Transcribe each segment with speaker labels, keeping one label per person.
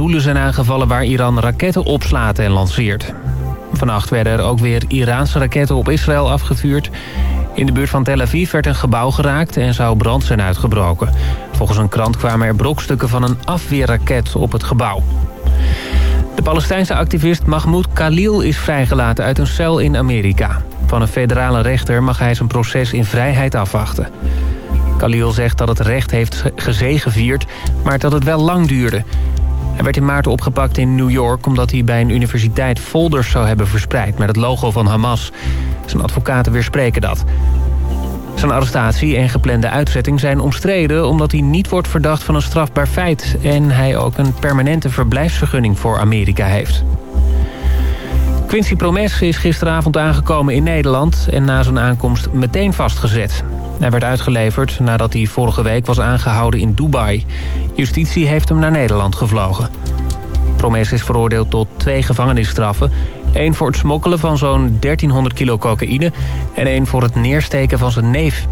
Speaker 1: doelen zijn aangevallen waar Iran raketten opslaat en lanceert. Vannacht werden er ook weer Iraanse raketten op Israël afgevuurd. In de buurt van Tel Aviv werd een gebouw geraakt en zou brand zijn uitgebroken. Volgens een krant kwamen er brokstukken van een afweerraket op het gebouw. De Palestijnse activist Mahmoud Khalil is vrijgelaten uit een cel in Amerika. Van een federale rechter mag hij zijn proces in vrijheid afwachten. Khalil zegt dat het recht heeft gezegevierd, maar dat het wel lang duurde. Hij werd in maart opgepakt in New York omdat hij bij een universiteit folders zou hebben verspreid met het logo van Hamas. Zijn advocaten weerspreken dat. Zijn arrestatie en geplande uitzetting zijn omstreden... omdat hij niet wordt verdacht van een strafbaar feit... en hij ook een permanente verblijfsvergunning voor Amerika heeft. Quincy Promes is gisteravond aangekomen in Nederland... en na zijn aankomst meteen vastgezet. Hij werd uitgeleverd nadat hij vorige week was aangehouden in Dubai. Justitie heeft hem naar Nederland gevlogen. Promes is veroordeeld tot twee gevangenisstraffen... Eén voor het smokkelen van zo'n 1300 kilo cocaïne... en één voor het neersteken van zijn neef.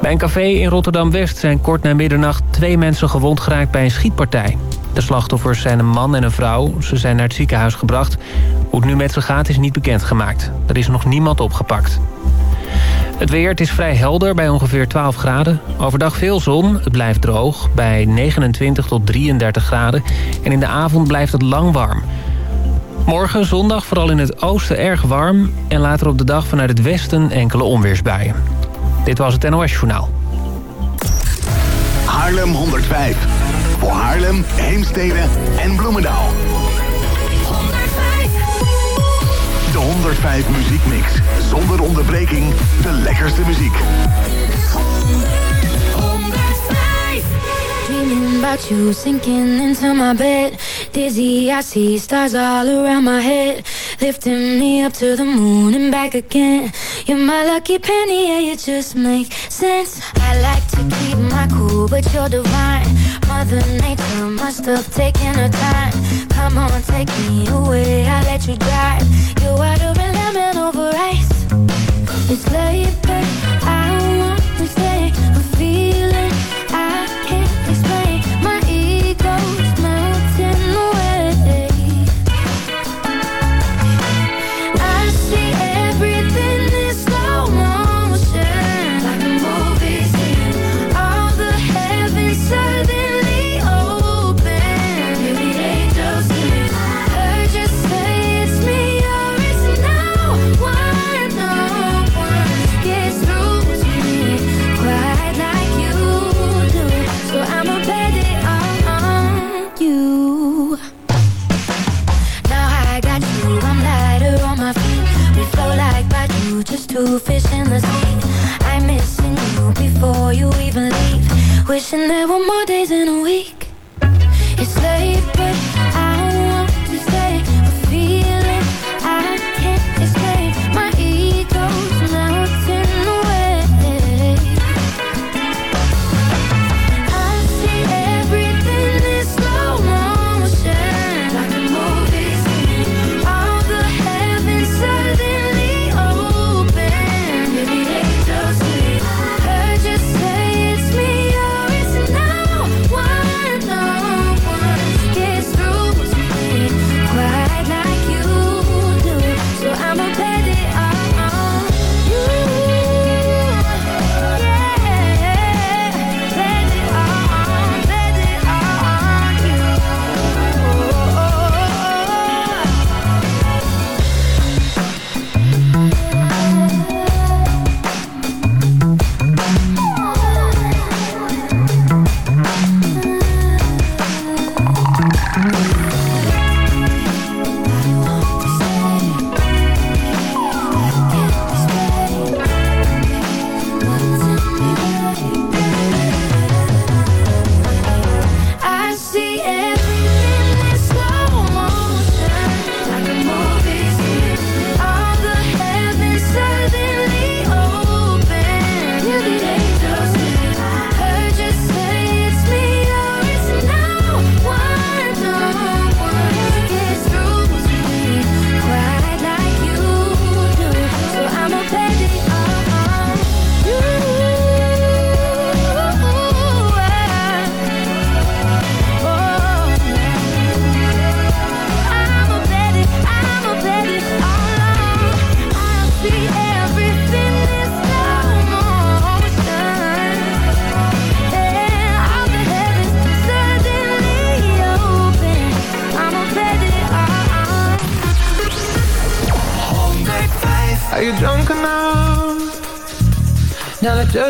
Speaker 1: Bij een café in Rotterdam-West zijn kort na middernacht... twee mensen gewond geraakt bij een schietpartij. De slachtoffers zijn een man en een vrouw. Ze zijn naar het ziekenhuis gebracht. Hoe het nu met ze gaat is niet bekendgemaakt. Er is nog niemand opgepakt. Het weer, het is vrij helder bij ongeveer 12 graden. Overdag veel zon, het blijft droog bij 29 tot 33 graden. En in de avond blijft het lang warm. Morgen zondag vooral in het oosten erg warm... en later op de dag vanuit het westen enkele onweersbuien. Dit was het NOS Journaal.
Speaker 2: Haarlem 105. Voor Haarlem, Heemstede en Bloemendaal. 105 Muziekmix. Zonder onderbreking de lekkerste muziek.
Speaker 3: 105. Dreaming about you sinking into my bed. Dizzy, I see stars all around my head. Lifting me up to the moon and back again. You're my lucky penny, yeah, you just make sense. I like to keep my cool, but you're divine. Mother Nature must have taken her time. Come on, take me away, I'll let you drive. Are the lemon over ice. It's late, but two fish in the sea. I'm missing you before you even leave. Wishing there were more days in a week. It's late,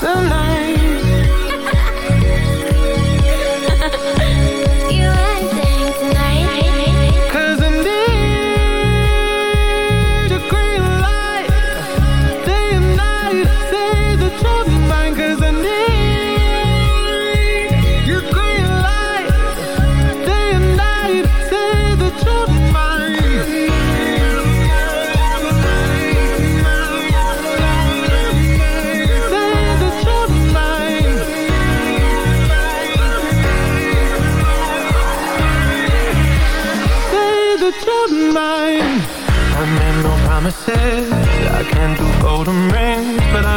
Speaker 4: Tonight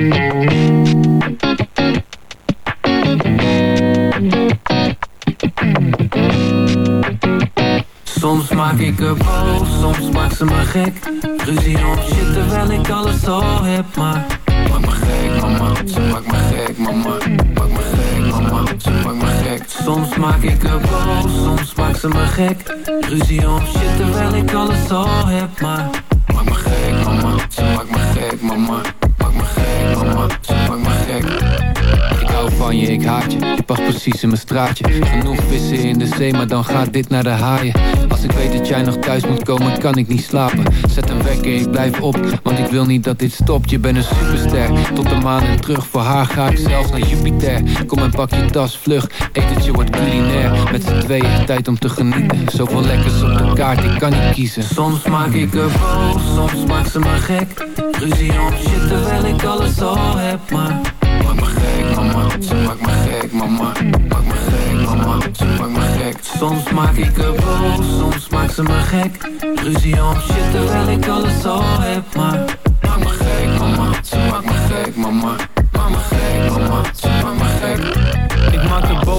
Speaker 5: Soms maak ik er boos, soms maakt ze me gek. Ruzie om shit terwijl ik alles al heb Maar maak me gek mama, ze maakt me gek mama. Maak me gek mama, ze maakt me gek. Soms maak ik er boos, soms maakt ze me gek. Ruzie om shit terwijl ik alles al heb Maar maak me gek mama, ze maakt me gek mama
Speaker 6: van je, ik haat je, je past precies in mijn straatje. Genoeg vissen in de zee, maar dan gaat dit naar de haaien. Als ik weet dat jij nog thuis moet komen, kan ik niet slapen. Zet een wekker, ik blijf op, want ik wil niet dat dit stopt. Je bent een superster, tot de maan en terug Voor haar ga ik zelfs naar Jupiter. Kom en pak je tas, vlug, etentje wordt culinair. Met z'n tweeën, tijd om te genieten. Zoveel lekkers op de kaart, ik kan niet kiezen.
Speaker 5: Soms maak ik er boos, soms maakt ze me gek. Ruzie om shit terwijl ik alles al heb Maar maak me gek mama, ze maakt me gek mama. Maak me gek mama, ze maakt me gek. Soms maak ik er boos, soms maakt ze me gek. Ruzie om shit terwijl ik alles al heb Maar maak me gek mama, ze maakt me gek mama. Maak me gek mama,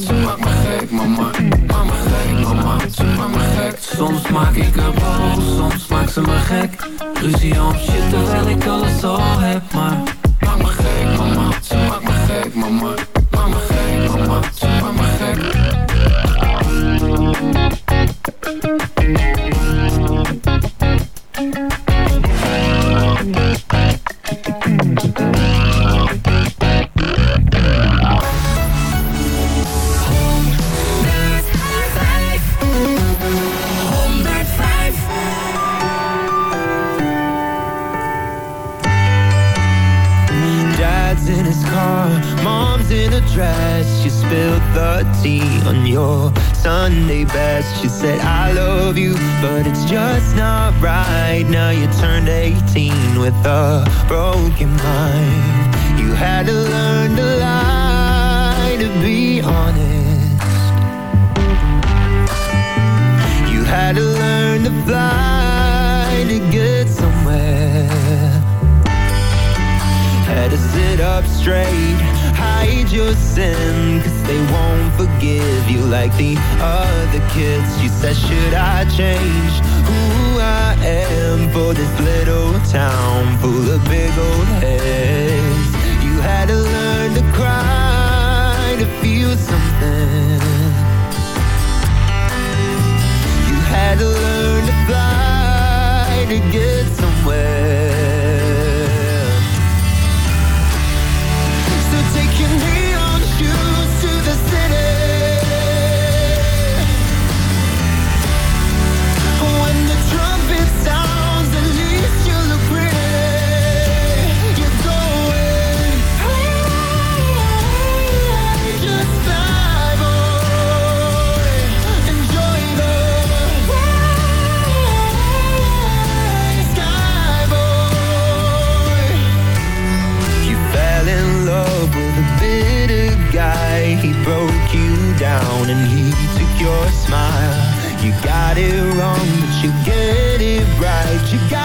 Speaker 5: ze maakt me gek mama Maak me gek mama, ze maakt me gek. Soms maak ik er boos, soms maakt ze me gek. Ruzie om shit terwijl ik alles al heb Maar maak me gek mama, ze maakt me gek mama
Speaker 7: Sunday best. She said, I love you, but it's just not right. Now you turned 18 with a broken mind. You had to learn to lie to be honest. You had to learn to fly to get somewhere. Had to sit up straight, hide your sin, they won't forgive you like the other kids. She said, Should I change who I am for this little town full of big old heads? You had to learn to cry to feel something. You had to learn to fly to get somewhere. Down and he took your smile. You got it wrong, but you get it right. You gotta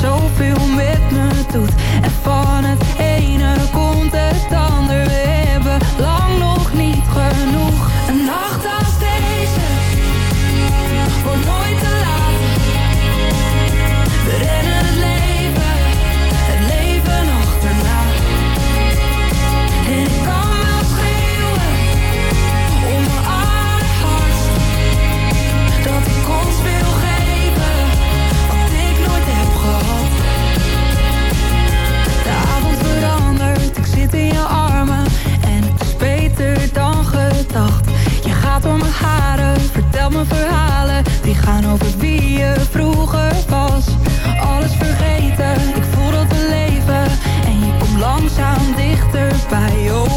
Speaker 8: zoveel met me doet. En van het mijn verhalen, die gaan over wie je vroeger was. Alles vergeten, ik voel dat we leven. En je komt langzaam dichterbij, oh.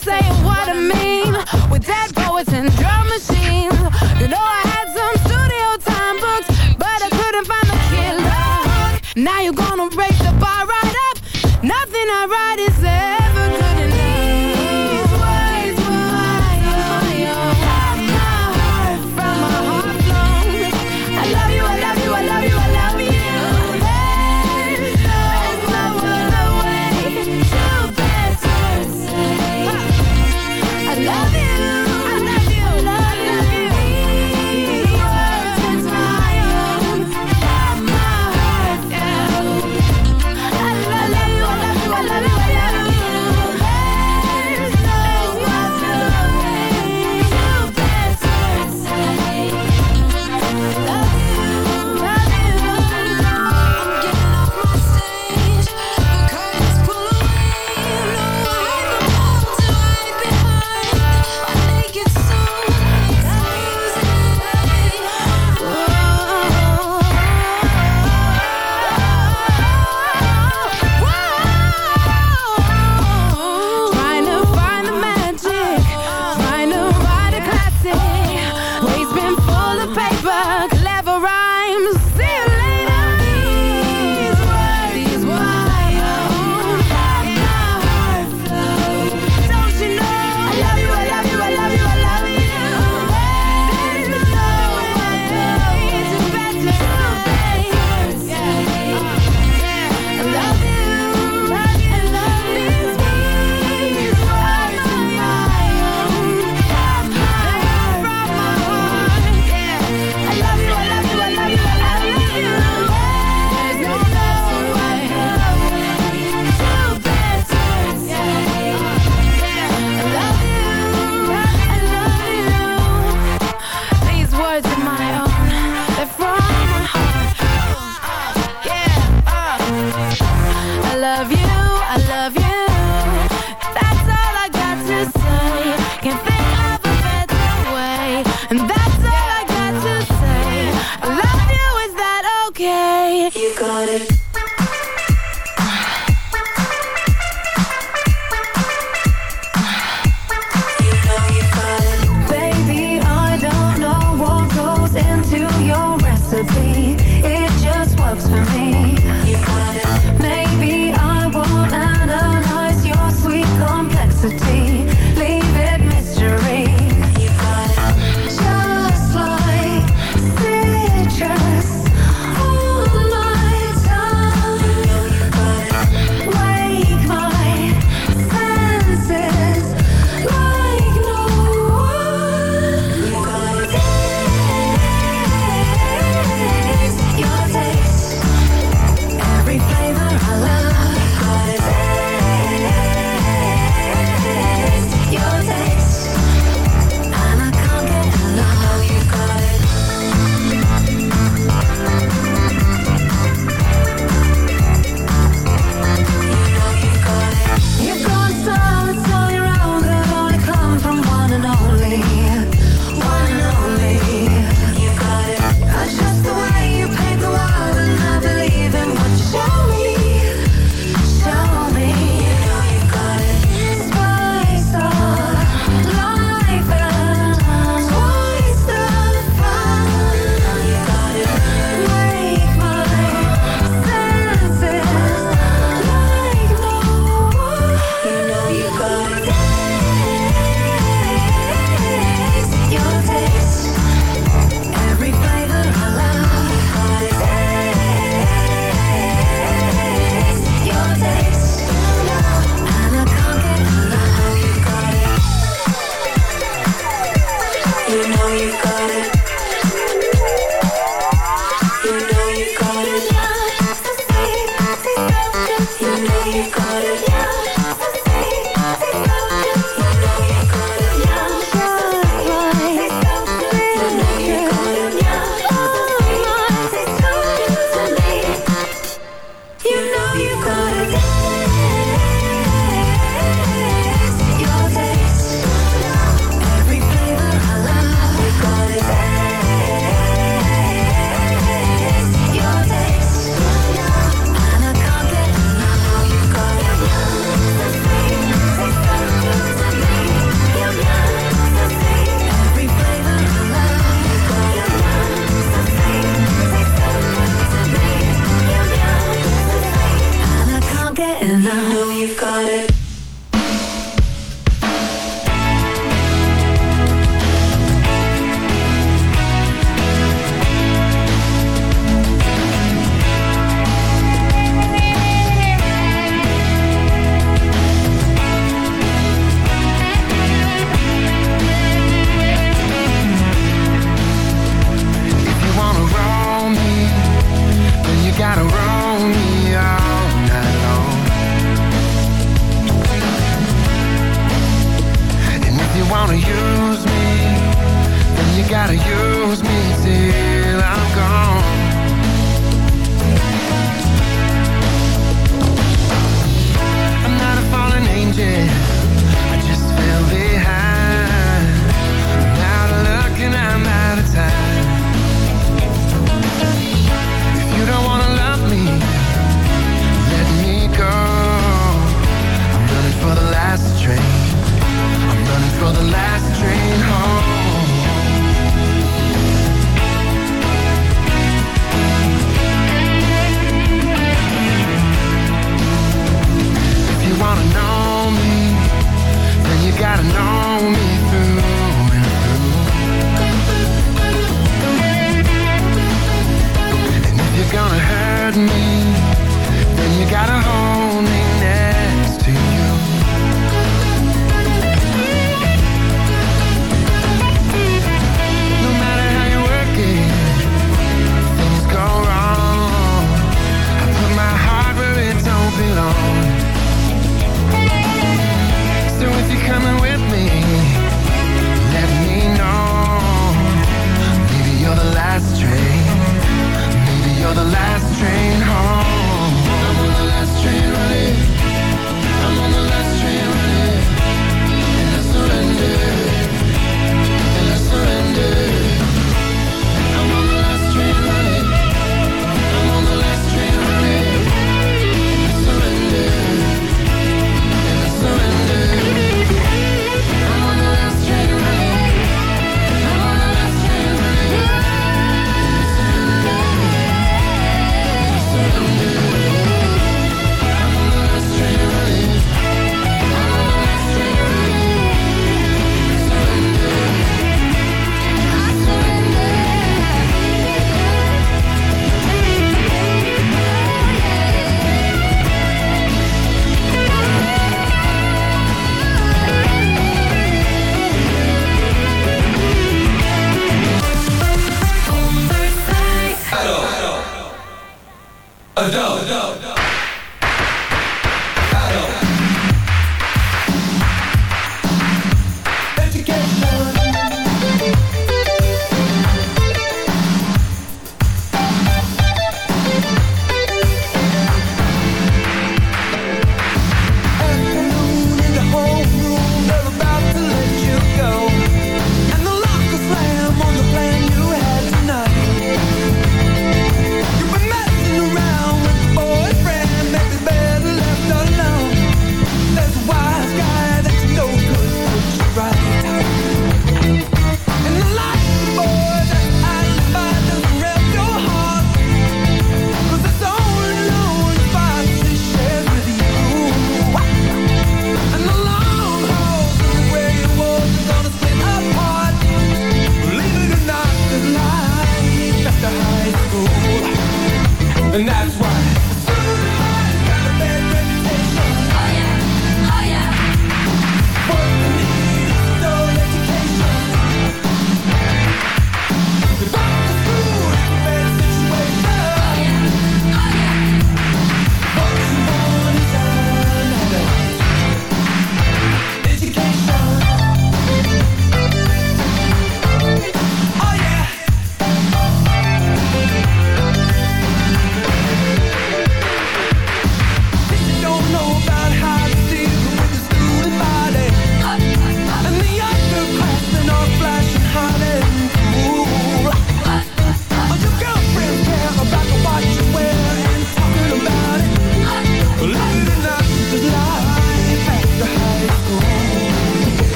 Speaker 9: saying what I mean. With that and.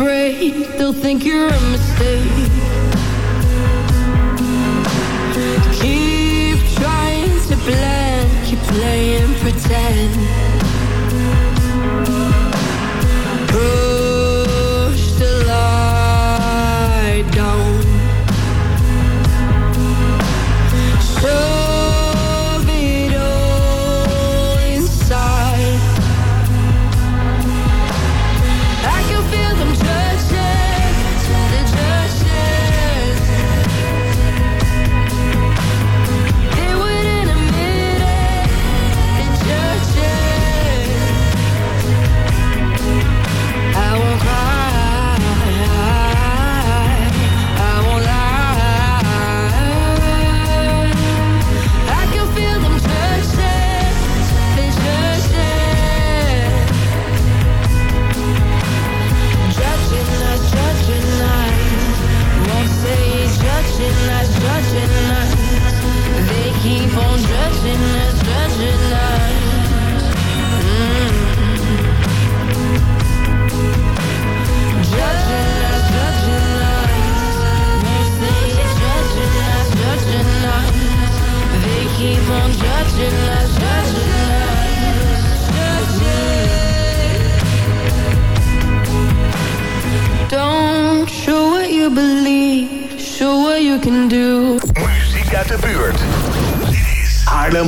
Speaker 2: break, they'll think you're a mistake. Keep trying to blend, keep playing pretend.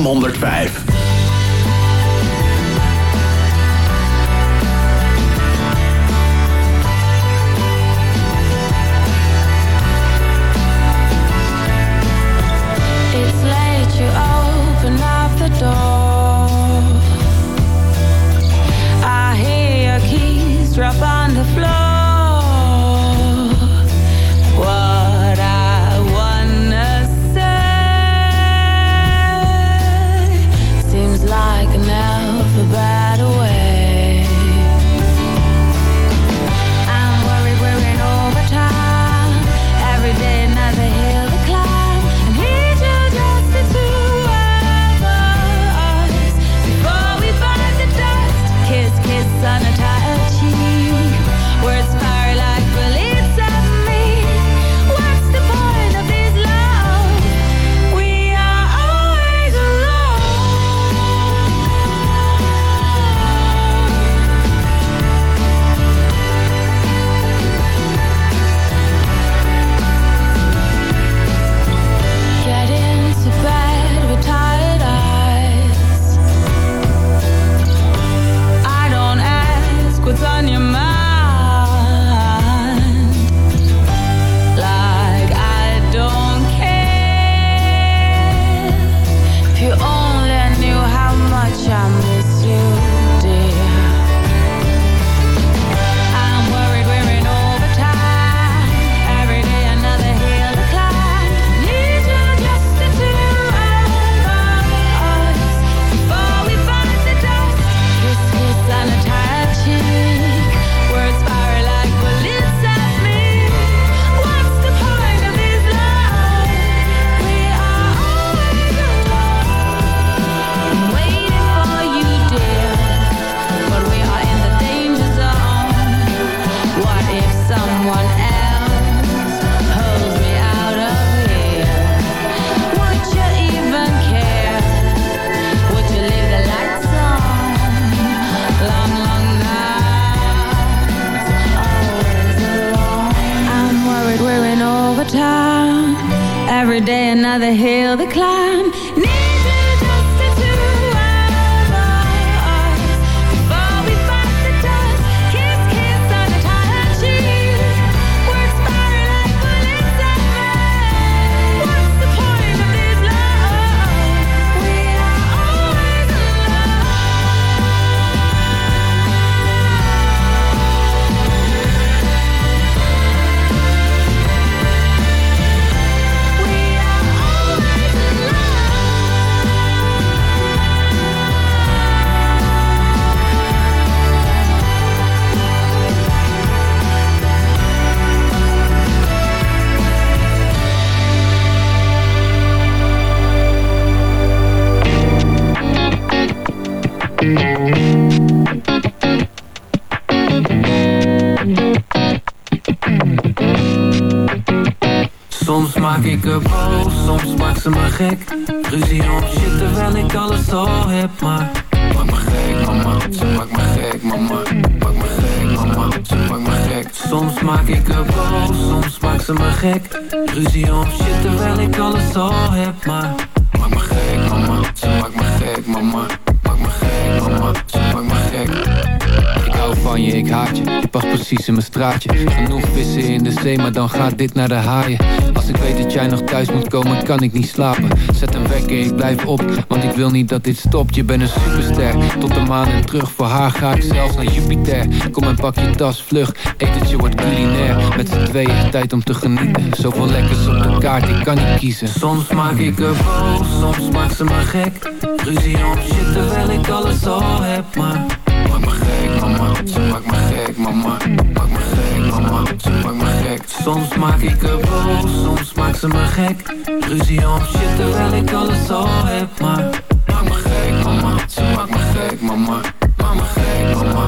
Speaker 8: 105.
Speaker 5: Gek. Ruzie om shit terwijl ik alles al heb Maar maak me gek mama, ze maakt me gek mama. Maak me gek mama, ze maakt me gek. Soms maak ik er boos, soms maakt ze me gek. Ruzie om shit terwijl ik alles al heb Maar maak me gek mama, ze maakt me gek mama
Speaker 6: ik haat je, je past precies in mijn straatje. Genoeg vissen in de zee, maar dan gaat dit naar de haaien. Als ik weet dat jij nog thuis moet komen, kan ik niet slapen. Zet een wekker, ik blijf op, want ik wil niet dat dit stopt. Je bent een superster, tot de maan en terug Voor haar ga ik zelfs naar Jupiter. Kom en pak je tas, vlug, etentje wordt culinair. Met z'n tweeën, tijd om te genieten. Zoveel lekkers op de kaart, ik kan niet kiezen.
Speaker 5: Soms maak ik er boos, soms maakt ze me gek. Ruzie om shit terwijl ik alles al heb Maar ze maakt me gek mama. Maak me gek mama, ze maakt me gek. Soms maak ik er boos, soms maakt ze me gek. Ruzie om shit terwijl ik alles al heb Maar maak me gek mama, ze maakt me gek mama. Maak me gek mama,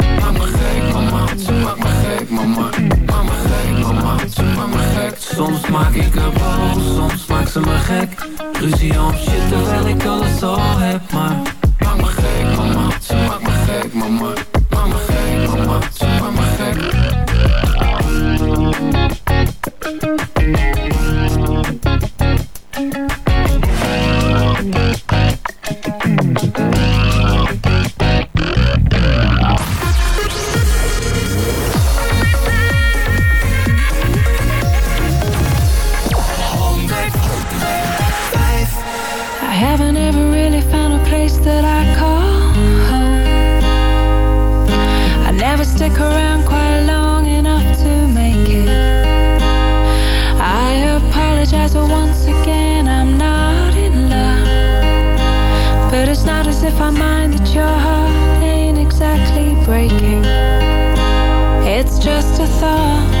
Speaker 5: ze maakt me gek mama Maak me gek mama, ze maakt me gek Soms maak ik er boos, soms maakt ze me gek. Ruzie om shit terwijl ik alles al heb Maar maak me gek mama, ze maakt me gek mama. Maak me gek mama,
Speaker 8: haven't ever really found a place that I call home. I never stick around quite long enough to make it. I apologize, but once again, I'm not in love. But it's not as if I mind that your heart ain't exactly breaking. It's just a thought,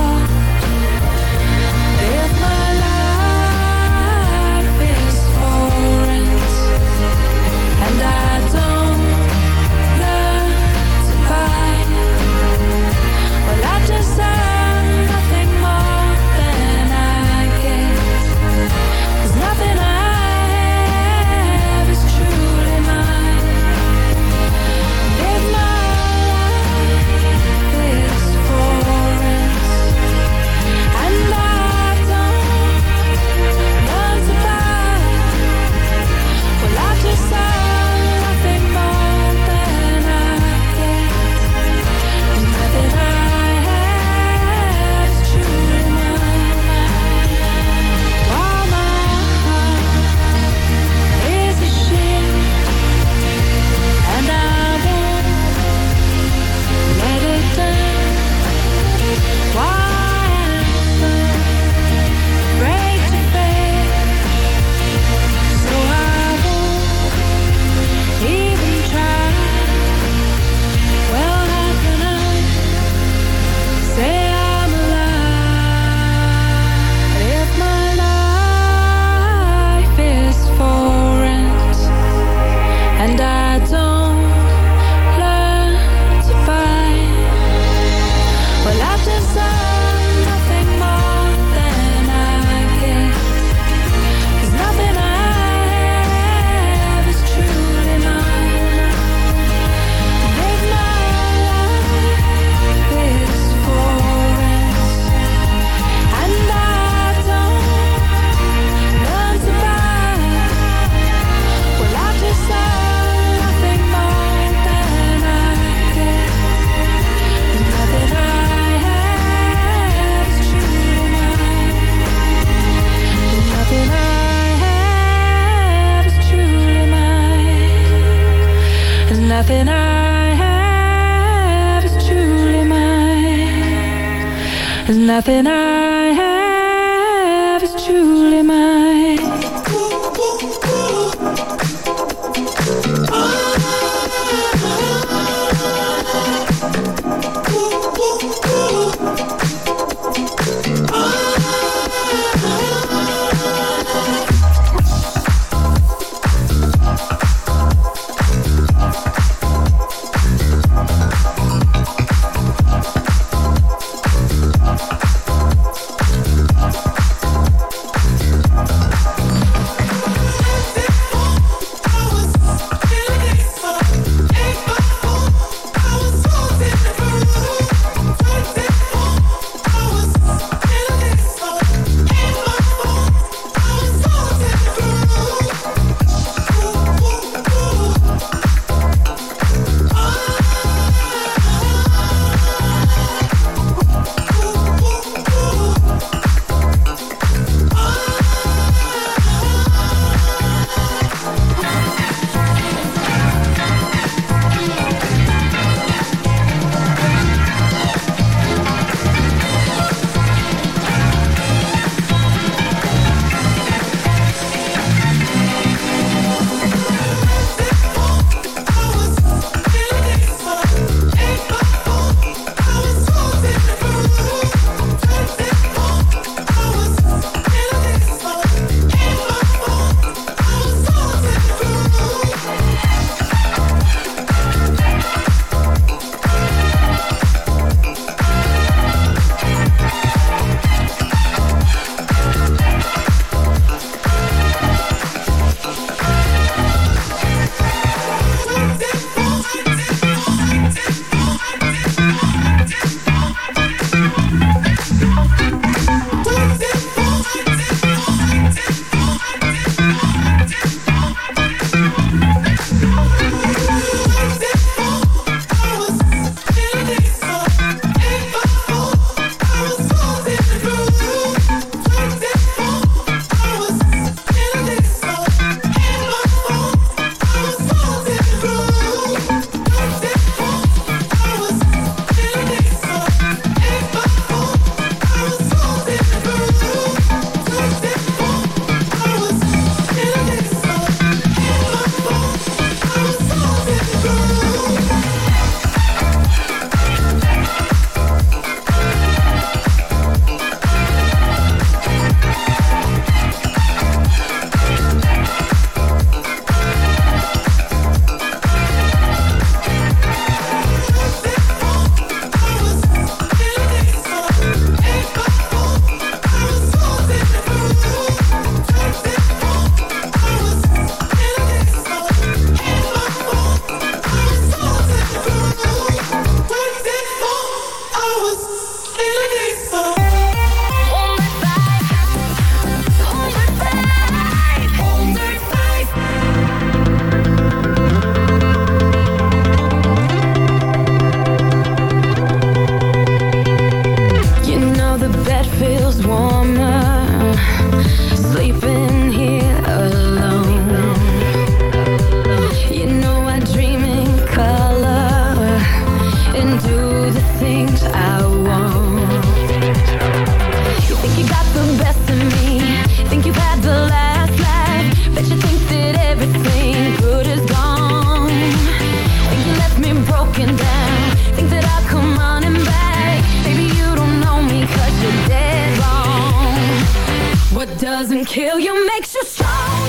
Speaker 3: Kill you makes you stronger.